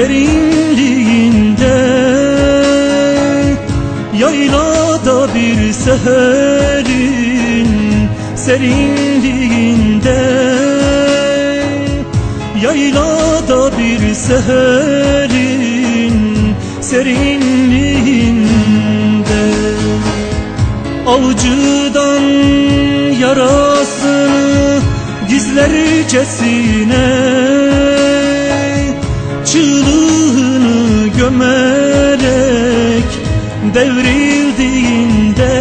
derinliğinde Yaylada bir seherin serinliğinde Yaylada bir seherin serinliğinde Avcıdan yarasını gizlercesine Gömerek devrildiğinde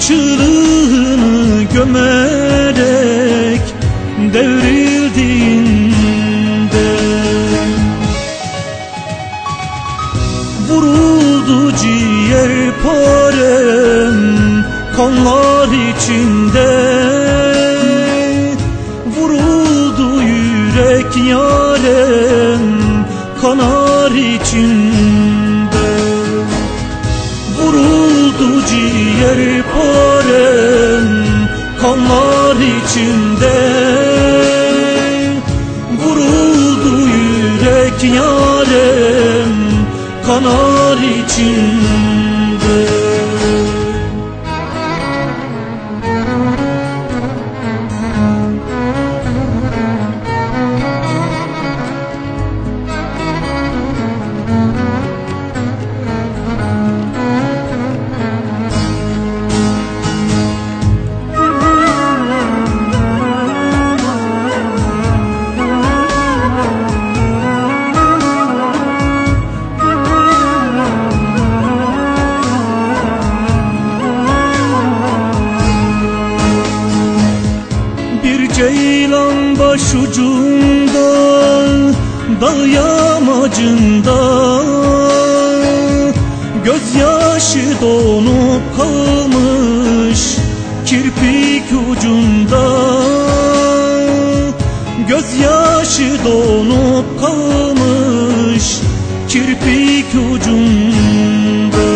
Çığlığını gömerek devrildiğinde Vuruldu ciğer parem kanlar içinde. Vuruldu yürek yarem kanar içinde. Vuruldu ciğer parem kanlar içinde. Vuruldu yürek yarem kanar içinde ceylan başucunda Dağ yamacında Gözyaşı donup kalmış Kirpik ucunda Gözyaşı donup kalmış Kirpik ucunda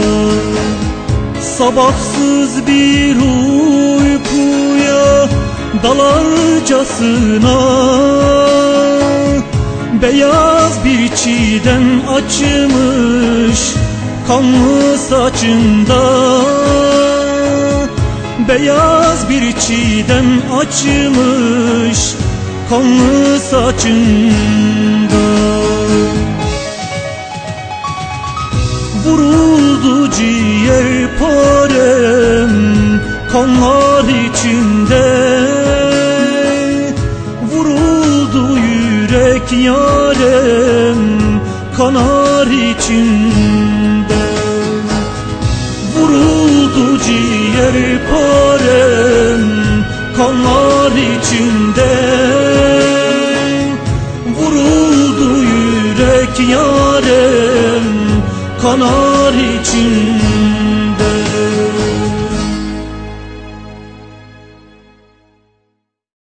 Sabahsız bir uykuya dalarcasına Beyaz bir çiğdem açmış kanlı saçında Beyaz bir çiğdem açmış kanlı saçında. Vuruldu ciğer parem kanlar içinde Vuruldu yürek yarem kanar içinde. Vuruldu ciğer parem kanlar içinde. Vuruldu yürek yarem kanar içinde.